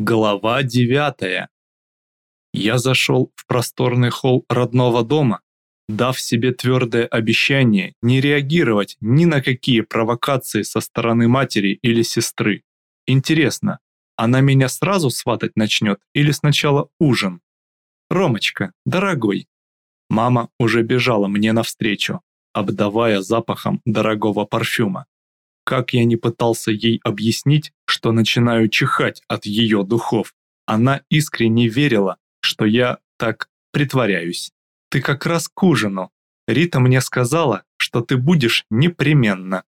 Глава девятая. Я зашел в просторный холл родного дома, дав себе твердое обещание не реагировать ни на какие провокации со стороны матери или сестры. Интересно, она меня сразу сватать начнет или сначала ужин? Ромочка, дорогой. Мама уже бежала мне навстречу, обдавая запахом дорогого парфюма. Как я не пытался ей объяснить, что начинаю чихать от ее духов, она искренне верила, что я так притворяюсь. Ты как раз к ужину. Рита мне сказала, что ты будешь непременно.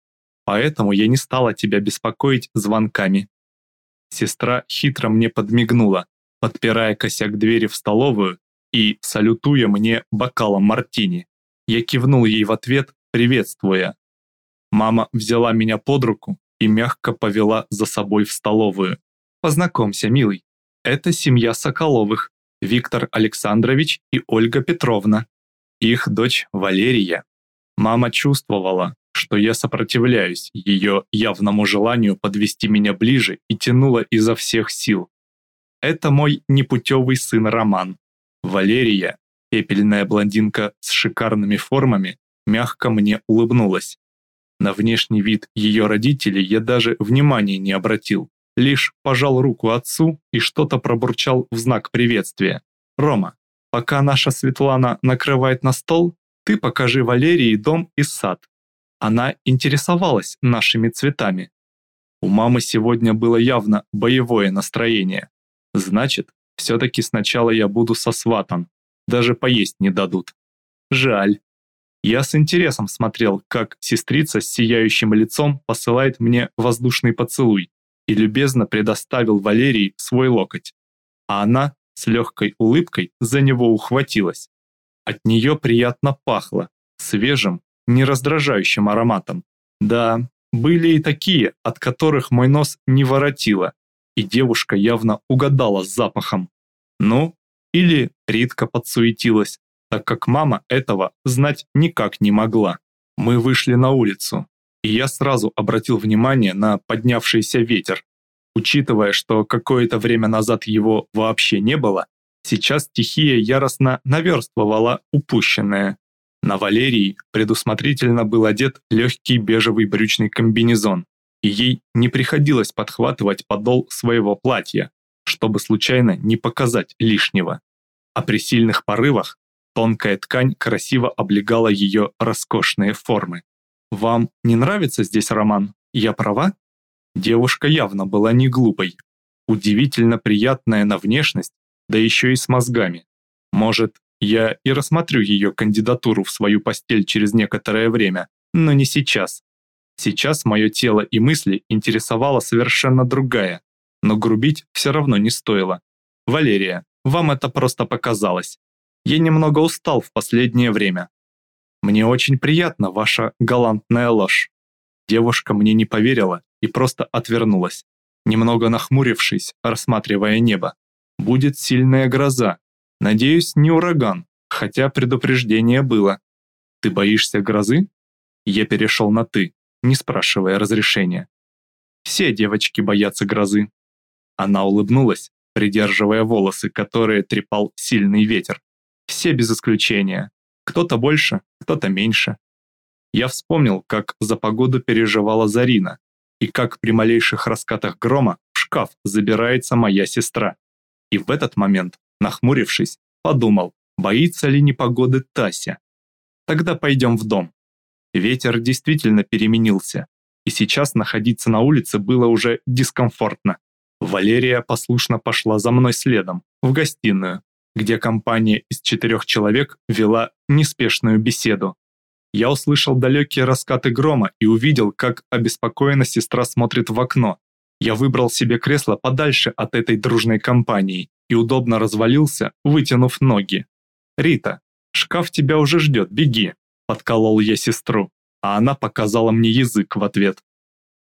Поэтому я не стала тебя беспокоить звонками. Сестра хитро мне подмигнула, подпирая косяк двери в столовую и салютуя мне бокалом мартини. Я кивнул ей в ответ, приветствуя, Мама взяла меня под руку и мягко повела за собой в столовую. «Познакомься, милый. Это семья Соколовых, Виктор Александрович и Ольга Петровна. Их дочь Валерия». Мама чувствовала, что я сопротивляюсь ее явному желанию подвести меня ближе и тянула изо всех сил. Это мой непутевый сын Роман. Валерия, пепельная блондинка с шикарными формами, мягко мне улыбнулась. На внешний вид ее родителей я даже внимания не обратил, лишь пожал руку отцу и что-то пробурчал в знак приветствия. «Рома, пока наша Светлана накрывает на стол, ты покажи Валерии дом и сад». Она интересовалась нашими цветами. У мамы сегодня было явно боевое настроение. Значит, все-таки сначала я буду сосватан. Даже поесть не дадут. Жаль. Я с интересом смотрел, как сестрица с сияющим лицом посылает мне воздушный поцелуй и любезно предоставил Валерии свой локоть. А она с легкой улыбкой за него ухватилась. От нее приятно пахло, свежим, не раздражающим ароматом. Да, были и такие, от которых мой нос не воротило, и девушка явно угадала с запахом. Ну, или Ритка подсуетилась, так как мама этого знать никак не могла. Мы вышли на улицу, и я сразу обратил внимание на поднявшийся ветер. Учитывая, что какое-то время назад его вообще не было, сейчас стихия яростно наверстывала упущенное. На Валерии предусмотрительно был одет легкий бежевый брючный комбинезон, и ей не приходилось подхватывать подол своего платья, чтобы случайно не показать лишнего. А при сильных порывах Тонкая ткань красиво облегала ее роскошные формы. «Вам не нравится здесь роман? Я права?» Девушка явно была не глупой. Удивительно приятная на внешность, да еще и с мозгами. Может, я и рассмотрю ее кандидатуру в свою постель через некоторое время, но не сейчас. Сейчас мое тело и мысли интересовала совершенно другая, но грубить все равно не стоило. Валерия, вам это просто показалось. Я немного устал в последнее время. Мне очень приятна ваша галантная ложь. Девушка мне не поверила и просто отвернулась, немного нахмурившись, рассматривая небо. Будет сильная гроза. Надеюсь, не ураган, хотя предупреждение было. Ты боишься грозы? Я перешел на «ты», не спрашивая разрешения. Все девочки боятся грозы. Она улыбнулась, придерживая волосы, которые трепал сильный ветер. Все без исключения. Кто-то больше, кто-то меньше. Я вспомнил, как за погоду переживала Зарина, и как при малейших раскатах грома в шкаф забирается моя сестра. И в этот момент, нахмурившись, подумал, боится ли непогоды Тася. Тогда пойдем в дом. Ветер действительно переменился, и сейчас находиться на улице было уже дискомфортно. Валерия послушно пошла за мной следом, в гостиную, где компания из четырех человек вела неспешную беседу. Я услышал далекие раскаты грома и увидел, как обеспокоена сестра смотрит в окно. Я выбрал себе кресло подальше от этой дружной компании и удобно развалился, вытянув ноги. «Рита, шкаф тебя уже ждет, беги», – подколол я сестру, а она показала мне язык в ответ.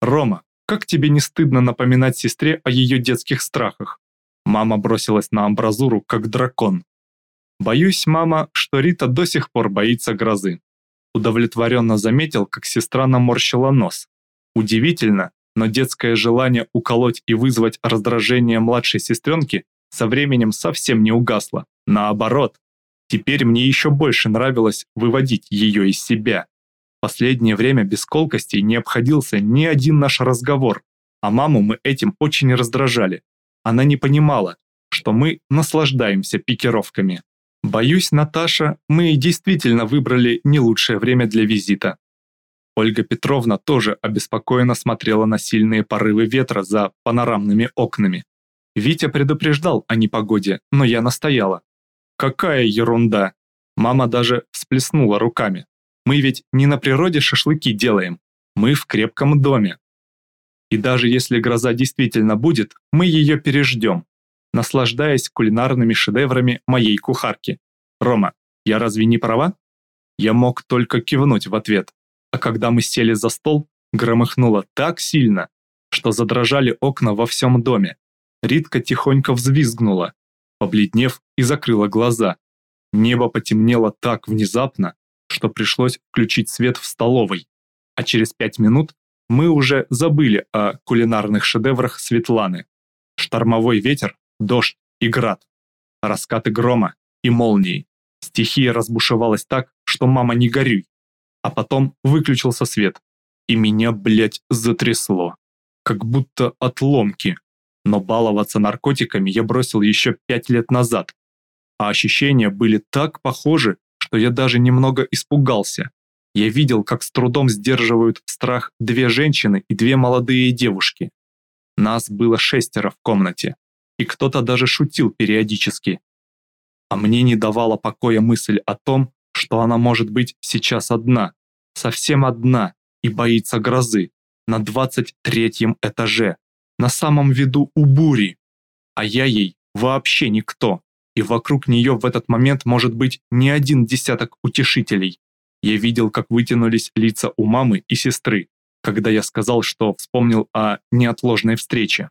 «Рома, как тебе не стыдно напоминать сестре о ее детских страхах? Мама бросилась на амбразуру, как дракон. Боюсь, мама, что Рита до сих пор боится грозы. Удовлетворенно заметил, как сестра наморщила нос. Удивительно, но детское желание уколоть и вызвать раздражение младшей сестренки со временем совсем не угасло. Наоборот, теперь мне еще больше нравилось выводить ее из себя. Последнее время без колкостей не обходился ни один наш разговор, а маму мы этим очень раздражали. Она не понимала, что мы наслаждаемся пикировками. Боюсь, Наташа, мы действительно выбрали не лучшее время для визита. Ольга Петровна тоже обеспокоенно смотрела на сильные порывы ветра за панорамными окнами. Витя предупреждал о непогоде, но я настояла. Какая ерунда! Мама даже всплеснула руками. Мы ведь не на природе шашлыки делаем, мы в крепком доме. И даже если гроза действительно будет, мы ее переждем, наслаждаясь кулинарными шедеврами моей кухарки. Рома, я разве не права? Я мог только кивнуть в ответ а когда мы сели за стол, громыхнуло так сильно, что задрожали окна во всем доме. Ритка тихонько взвизгнула, побледнев и закрыла глаза. Небо потемнело так внезапно, что пришлось включить свет в столовой, а через пять минут мы уже забыли о кулинарных шедеврах Светланы. Штормовой ветер, дождь и град, раскаты грома и молнии. Стихия разбушевалась так, что мама не горюй а потом выключился свет. И меня, блядь, затрясло. Как будто от ломки. Но баловаться наркотиками я бросил еще пять лет назад. А ощущения были так похожи, что я даже немного испугался. Я видел, как с трудом сдерживают страх две женщины и две молодые девушки. Нас было шестеро в комнате, и кто-то даже шутил периодически. А мне не давала покоя мысль о том, что она может быть сейчас одна, совсем одна и боится грозы, на двадцать третьем этаже, на самом виду у бури. А я ей вообще никто, и вокруг нее в этот момент может быть не один десяток утешителей. Я видел, как вытянулись лица у мамы и сестры, когда я сказал, что вспомнил о неотложной встрече.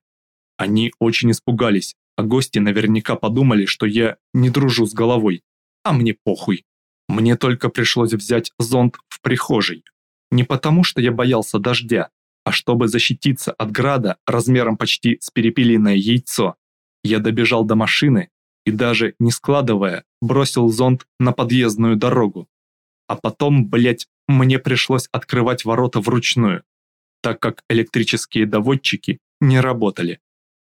Они очень испугались, а гости наверняка подумали, что я не дружу с головой. А мне похуй. Мне только пришлось взять зонт в прихожей. Не потому, что я боялся дождя, а чтобы защититься от града размером почти с перепелиное яйцо. Я добежал до машины и даже не складывая, бросил зонт на подъездную дорогу. А потом, блять, мне пришлось открывать ворота вручную, так как электрические доводчики не работали.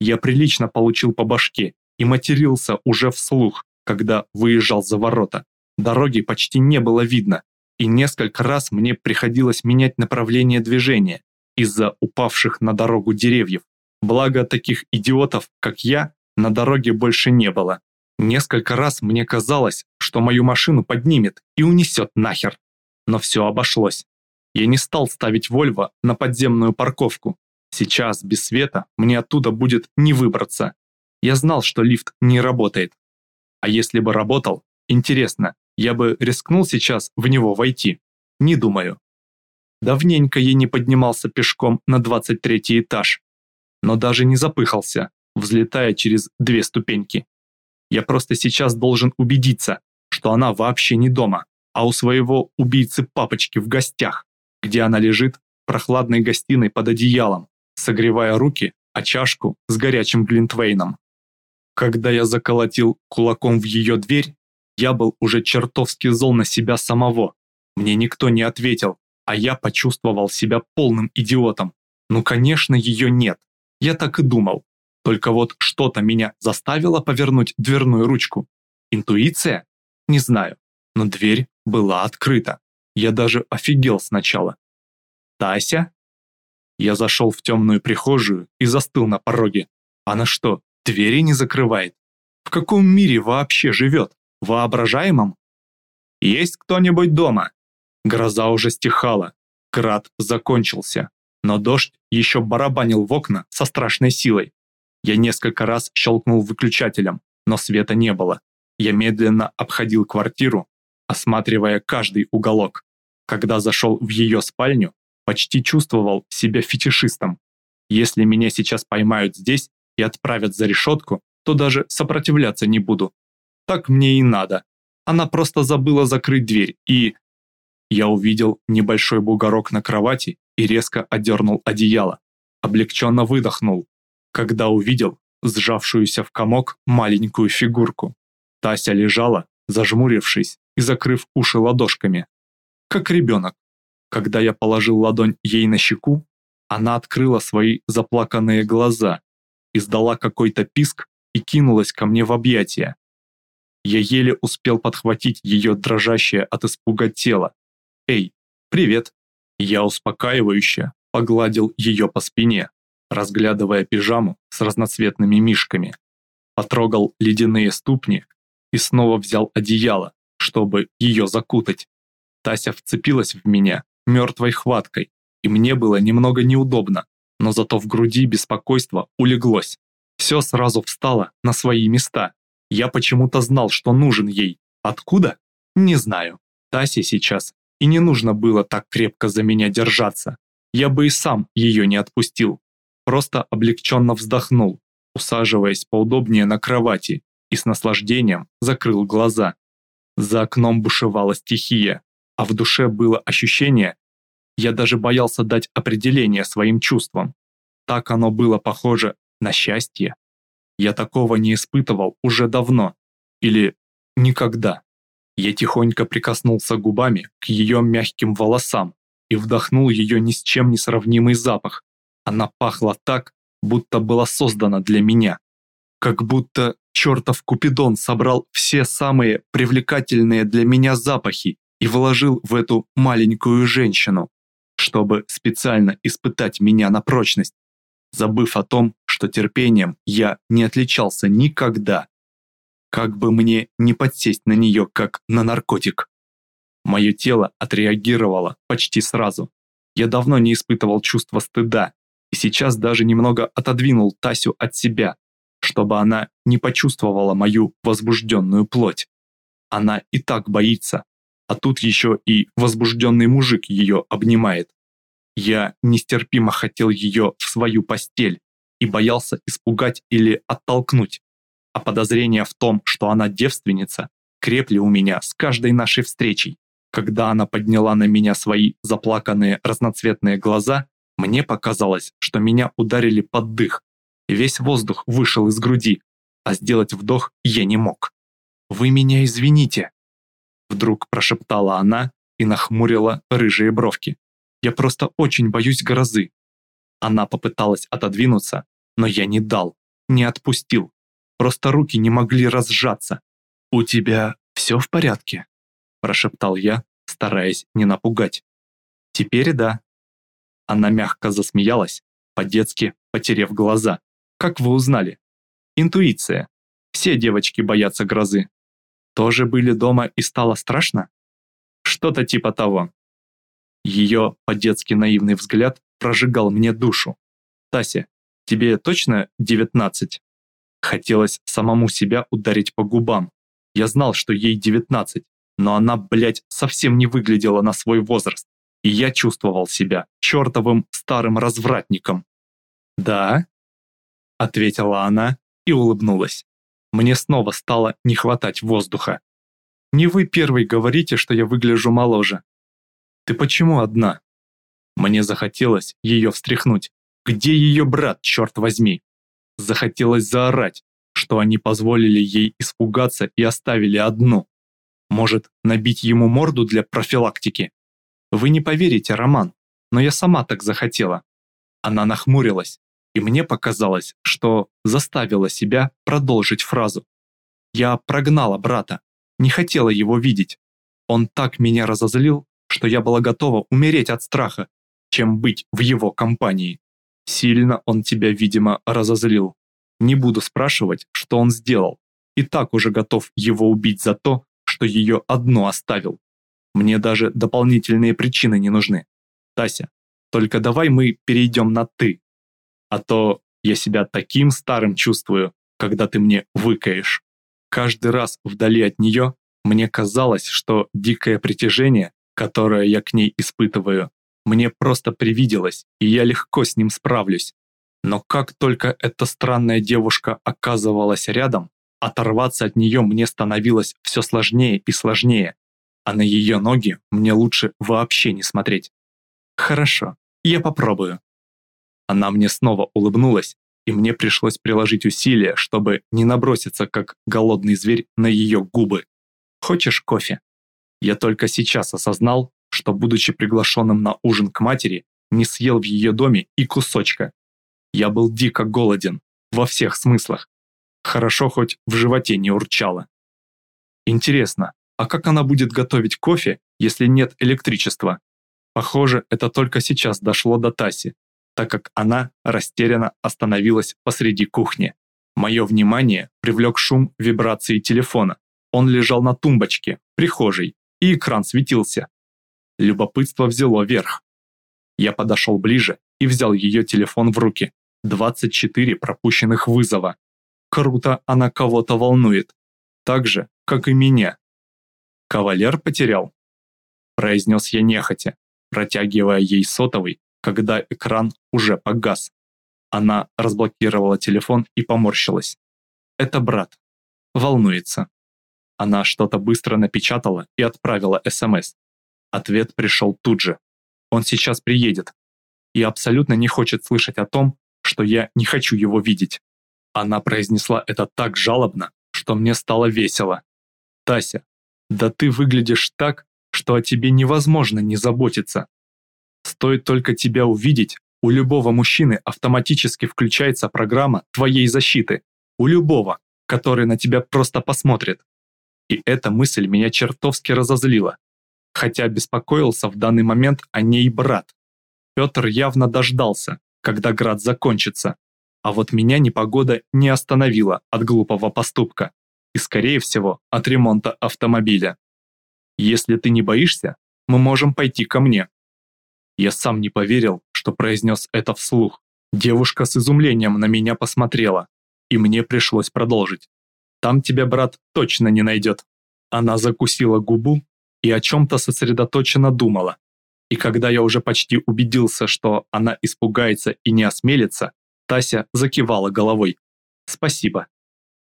Я прилично получил по башке и матерился уже вслух, когда выезжал за ворота. Дороги почти не было видно, и несколько раз мне приходилось менять направление движения из-за упавших на дорогу деревьев. Благо таких идиотов, как я, на дороге больше не было. Несколько раз мне казалось, что мою машину поднимет и унесет нахер. Но все обошлось. Я не стал ставить Вольво на подземную парковку. Сейчас, без света, мне оттуда будет не выбраться. Я знал, что лифт не работает. А если бы работал, интересно, я бы рискнул сейчас в него войти? Не думаю. Давненько я не поднимался пешком на 23 этаж, но даже не запыхался, взлетая через две ступеньки. Я просто сейчас должен убедиться, что она вообще не дома, а у своего убийцы-папочки в гостях, где она лежит в прохладной гостиной под одеялом, согревая руки о чашку с горячим глинтвейном. Когда я заколотил кулаком в ее дверь, я был уже чертовски зол на себя самого. Мне никто не ответил, а я почувствовал себя полным идиотом. Ну, конечно, ее нет. Я так и думал. Только вот что-то меня заставило повернуть дверную ручку. Интуиция? Не знаю. Но дверь была открыта. Я даже офигел сначала. «Тася?» Я зашел в темную прихожую и застыл на пороге. Она что, двери не закрывает? В каком мире вообще живет? воображаемом? «Есть кто-нибудь дома?» Гроза уже стихала, град закончился, но дождь еще барабанил в окна со страшной силой. Я несколько раз щелкнул выключателем, но света не было. Я медленно обходил квартиру, осматривая каждый уголок. Когда зашел в ее спальню, почти чувствовал себя фетишистом. Если меня сейчас поймают здесь и отправят за решетку, то даже сопротивляться не буду. Так мне и надо. Она просто забыла закрыть дверь, и... Я увидел небольшой бугорок на кровати и резко одернул одеяло. облегченно выдохнул, когда увидел сжавшуюся в комок маленькую фигурку. Тася лежала, зажмурившись и закрыв уши ладошками. Как ребенок. Когда я положил ладонь ей на щеку, она открыла свои заплаканные глаза, издала какой-то писк и кинулась ко мне в объятия. Я еле успел подхватить ее дрожащее от испуга тело. «Эй, привет!» Я успокаивающе погладил ее по спине, разглядывая пижаму с разноцветными мишками. Потрогал ледяные ступни и снова взял одеяло, чтобы ее закутать. Тася вцепилась в меня мертвой хваткой, и мне было немного неудобно, но зато в груди беспокойство улеглось. Все сразу встало на свои места. Я почему-то знал, что нужен ей. Откуда? Не знаю. Тасе сейчас и не нужно было так крепко за меня держаться. Я бы и сам ее не отпустил. Просто облегченно вздохнул, усаживаясь поудобнее на кровати и с наслаждением закрыл глаза. За окном бушевала стихия, а в душе было ощущение, я даже боялся дать определение своим чувствам. Так оно было похоже на счастье. Я такого не испытывал уже давно. Или никогда. Я тихонько прикоснулся губами к ее мягким волосам и вдохнул ее ни с чем не сравнимый запах. Она пахла так, будто была создана для меня. Как будто чертов Купидон собрал все самые привлекательные для меня запахи и вложил в эту маленькую женщину чтобы специально испытать меня на прочность, забыв о том, что терпением я не отличался никогда. Как бы мне не подсесть на нее, как на наркотик. Мое тело отреагировало почти сразу. Я давно не испытывал чувства стыда, и сейчас даже немного отодвинул Тасю от себя, чтобы она не почувствовала мою возбужденную плоть. Она и так боится, а тут еще и возбужденный мужик ее обнимает. Я нестерпимо хотел ее в свою постель и боялся испугать или оттолкнуть. А подозрения в том, что она девственница, крепли у меня с каждой нашей встречей. Когда она подняла на меня свои заплаканные разноцветные глаза, мне показалось, что меня ударили под дых, весь воздух вышел из груди, а сделать вдох я не мог. «Вы меня извините», — вдруг прошептала она и нахмурила рыжие бровки. Я просто очень боюсь грозы. Она попыталась отодвинуться, но я не дал, не отпустил. Просто руки не могли разжаться. «У тебя все в порядке?» прошептал я, стараясь не напугать. «Теперь да». Она мягко засмеялась, по-детски потерев глаза. «Как вы узнали?» «Интуиция. Все девочки боятся грозы. Тоже были дома и стало страшно?» «Что-то типа того. Ее по-детски наивный взгляд прожигал мне душу. «Тася, тебе точно девятнадцать?» Хотелось самому себя ударить по губам. Я знал, что ей девятнадцать, но она, блядь, совсем не выглядела на свой возраст. И я чувствовал себя чертовым старым развратником. «Да?» — ответила она и улыбнулась. Мне снова стало не хватать воздуха. «Не вы первый говорите, что я выгляжу моложе. Ты почему одна?» Мне захотелось ее встряхнуть. Где ее брат, черт возьми? Захотелось заорать, что они позволили ей испугаться и оставили одну. Может, набить ему морду для профилактики? Вы не поверите, Роман, но я сама так захотела. Она нахмурилась, и мне показалось, что заставила себя продолжить фразу. Я прогнала брата, не хотела его видеть. Он так меня разозлил, что я была готова умереть от страха, чем быть в его компании. Сильно он тебя, видимо, разозлил. Не буду спрашивать, что он сделал. И так уже готов его убить за то, что ее одну оставил. Мне даже дополнительные причины не нужны. Тася, только давай мы перейдем на «ты». А то я себя таким старым чувствую, когда ты мне выкаешь. Каждый раз вдали от нее мне казалось, что дикое притяжение которое я к ней испытываю, мне просто привиделось, и я легко с ним справлюсь. Но как только эта странная девушка оказывалась рядом, оторваться от нее мне становилось все сложнее и сложнее, а на ее ноги мне лучше вообще не смотреть. Хорошо, я попробую. Она мне снова улыбнулась, и мне пришлось приложить усилия, чтобы не наброситься, как голодный зверь, на ее губы. «Хочешь кофе?» Я только сейчас осознал, что, будучи приглашенным на ужин к матери, не съел в ее доме и кусочка. Я был дико голоден, во всех смыслах. Хорошо хоть в животе не урчало. Интересно, а как она будет готовить кофе, если нет электричества? Похоже, это только сейчас дошло до Таси, так как она растерянно остановилась посреди кухни. Мое внимание привлек шум вибрации телефона. Он лежал на тумбочке, прихожей, и экран светился. Любопытство взяло верх. Я подошел ближе и взял ее телефон в руки. 24 пропущенных вызова. Круто она кого-то волнует. Так же, как и меня. «Кавалер потерял?» Произнес я нехотя, протягивая ей сотовый, когда экран уже погас. Она разблокировала телефон и поморщилась. «Это брат. Волнуется». Она что-то быстро напечатала и отправила СМС. Ответ пришел тут же. Он сейчас приедет. И абсолютно не хочет слышать о том, что я не хочу его видеть. Она произнесла это так жалобно, что мне стало весело. «Тася, да ты выглядишь так, что о тебе невозможно не заботиться. Стоит только тебя увидеть, у любого мужчины автоматически включается программа твоей защиты. У любого, который на тебя просто посмотрит. И эта мысль меня чертовски разозлила. Хотя беспокоился в данный момент о ней брат. Петр явно дождался, когда град закончится. А вот меня непогода не остановила от глупого поступка. И, скорее всего, от ремонта автомобиля. Если ты не боишься, мы можем пойти ко мне. Я сам не поверил, что произнес это вслух. Девушка с изумлением на меня посмотрела, и мне пришлось продолжить. Там тебя, брат, точно не найдет. Она закусила губу и о чем-то сосредоточенно думала. И когда я уже почти убедился, что она испугается и не осмелится, Тася закивала головой. «Спасибо».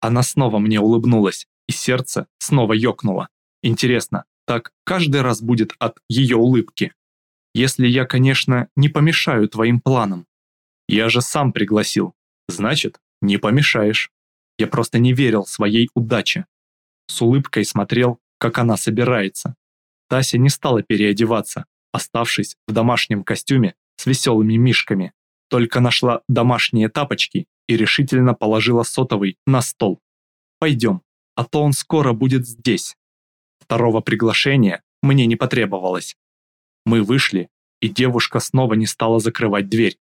Она снова мне улыбнулась, и сердце снова ёкнуло. Интересно, так каждый раз будет от ее улыбки? Если я, конечно, не помешаю твоим планам. Я же сам пригласил. Значит, не помешаешь. Я просто не верил своей удаче. С улыбкой смотрел, как она собирается. Тася не стала переодеваться, оставшись в домашнем костюме с веселыми мишками. Только нашла домашние тапочки и решительно положила сотовый на стол. «Пойдем, а то он скоро будет здесь». Второго приглашения мне не потребовалось. Мы вышли, и девушка снова не стала закрывать дверь.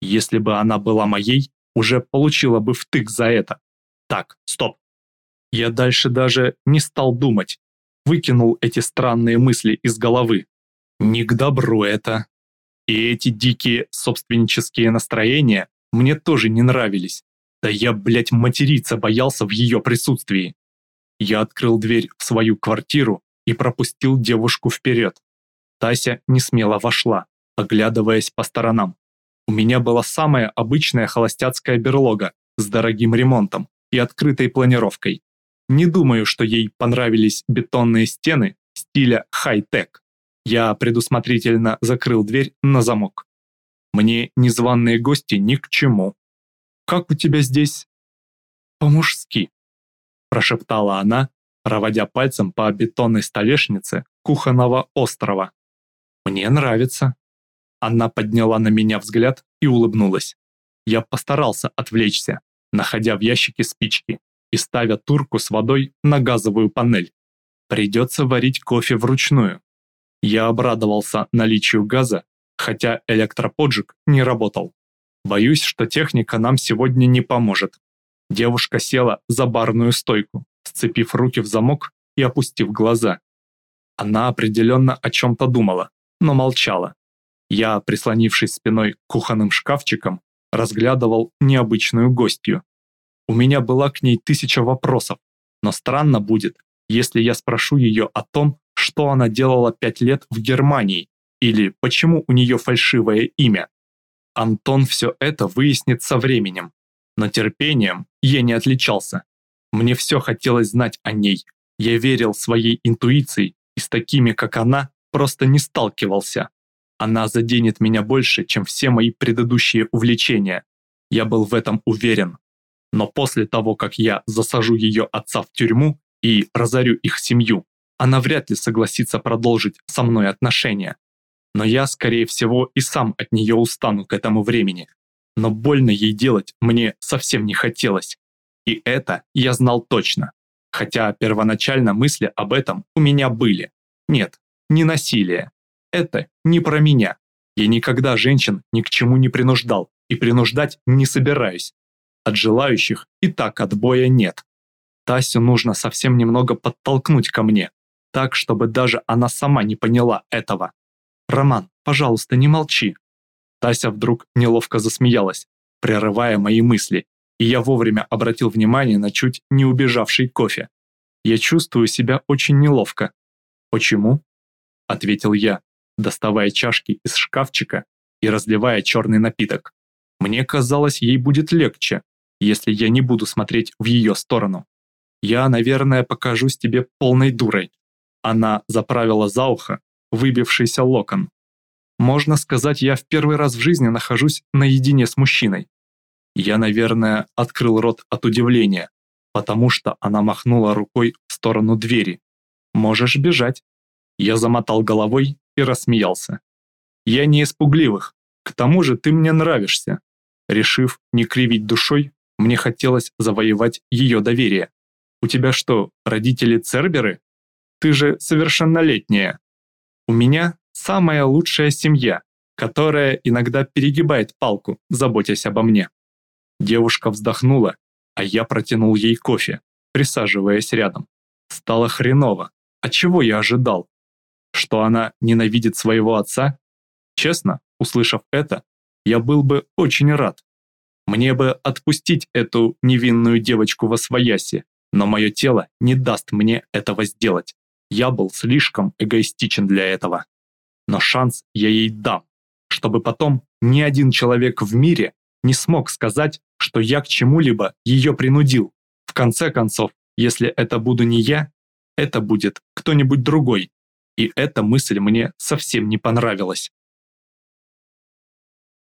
Если бы она была моей, уже получила бы втык за это. Так, стоп. Я дальше даже не стал думать. Выкинул эти странные мысли из головы. Не к добру это. И эти дикие собственнические настроения мне тоже не нравились. Да я, блядь, материться боялся в ее присутствии. Я открыл дверь в свою квартиру и пропустил девушку вперед. Тася не смело вошла, оглядываясь по сторонам. У меня была самая обычная холостяцкая берлога с дорогим ремонтом и открытой планировкой. Не думаю, что ей понравились бетонные стены стиля хай-тек. Я предусмотрительно закрыл дверь на замок. Мне незваные гости ни к чему. «Как у тебя здесь?» «По-мужски», прошептала она, проводя пальцем по бетонной столешнице кухонного острова. «Мне нравится». Она подняла на меня взгляд и улыбнулась. Я постарался отвлечься, находя в ящике спички и ставя турку с водой на газовую панель. Придется варить кофе вручную. Я обрадовался наличию газа, хотя электроподжиг не работал. Боюсь, что техника нам сегодня не поможет. Девушка села за барную стойку, сцепив руки в замок и опустив глаза. Она определенно о чем-то думала, но молчала. Я, прислонившись спиной к кухонным шкафчикам, разглядывал необычную гостью. У меня была к ней тысяча вопросов, но странно будет, если я спрошу ее о том, что она делала пять лет в Германии, или почему у нее фальшивое имя. Антон все это выяснит со временем, но терпением я не отличался. Мне все хотелось знать о ней. Я верил своей интуиции и с такими, как она, просто не сталкивался. Она заденет меня больше, чем все мои предыдущие увлечения. Я был в этом уверен. Но после того, как я засажу ее отца в тюрьму и разорю их семью, она вряд ли согласится продолжить со мной отношения. Но я, скорее всего, и сам от нее устану к этому времени. Но больно ей делать мне совсем не хотелось. И это я знал точно. Хотя первоначально мысли об этом у меня были. Нет, не насилие. Это не про меня. Я никогда женщин ни к чему не принуждал и принуждать не собираюсь. От желающих и так отбоя нет. Тасю нужно совсем немного подтолкнуть ко мне, так, чтобы даже она сама не поняла этого. «Роман, пожалуйста, не молчи». Тася вдруг неловко засмеялась, прерывая мои мысли, и я вовремя обратил внимание на чуть не убежавший кофе. Я чувствую себя очень неловко. «Почему?» – ответил я, доставая чашки из шкафчика и разливая черный напиток. Мне казалось, ей будет легче, если я не буду смотреть в ее сторону. Я, наверное, покажусь тебе полной дурой. Она заправила за ухо выбившийся локон. Можно сказать, я в первый раз в жизни нахожусь наедине с мужчиной. Я, наверное, открыл рот от удивления, потому что она махнула рукой в сторону двери. «Можешь бежать». Я замотал головой и рассмеялся. «Я не из пугливых. К тому же ты мне нравишься». Решив не кривить душой, мне хотелось завоевать ее доверие. «У тебя что, родители церберы? Ты же совершеннолетняя». «У меня самая лучшая семья, которая иногда перегибает палку, заботясь обо мне». Девушка вздохнула, а я протянул ей кофе, присаживаясь рядом. Стало хреново. А чего я ожидал? Что она ненавидит своего отца? Честно, услышав это, я был бы очень рад. Мне бы отпустить эту невинную девочку во свояси, но мое тело не даст мне этого сделать. Я был слишком эгоистичен для этого. Но шанс я ей дам, чтобы потом ни один человек в мире не смог сказать, что я к чему-либо ее принудил. В конце концов, если это буду не я, это будет кто-нибудь другой. И эта мысль мне совсем не понравилась.